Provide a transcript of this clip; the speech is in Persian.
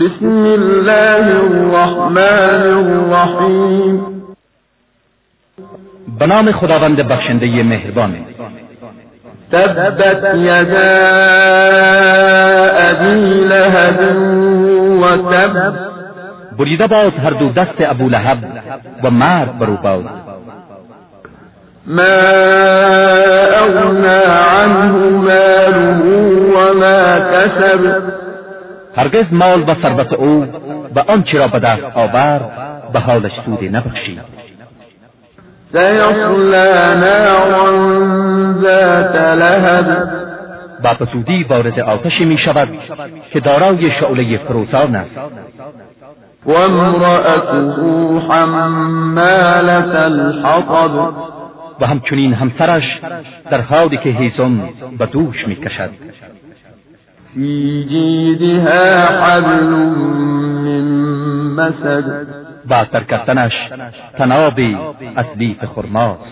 بسم الله الرحمن الرحیم. به نام خداوند بخشنده مهربان. تبت یدا ابی لهب و تب. بریده باد هر دو دست ابو لهب و مرگ برو باد ما اغنا عنه ماله و ما کسب. هرگز مال و ثروت او به آنچه را به دست آورد به حالش سودی نبخشید. سیصلا نارا ذات لهب. با بسودی وارد آتشی می شود که دارای شعله فروزان است. و امرأته حمالة الحطب. و همچنین همسرش در حالی که هیزم به دوش می کشد. في جيدها حبل من مسد. با سرکستنش تنابی از بیت خرماست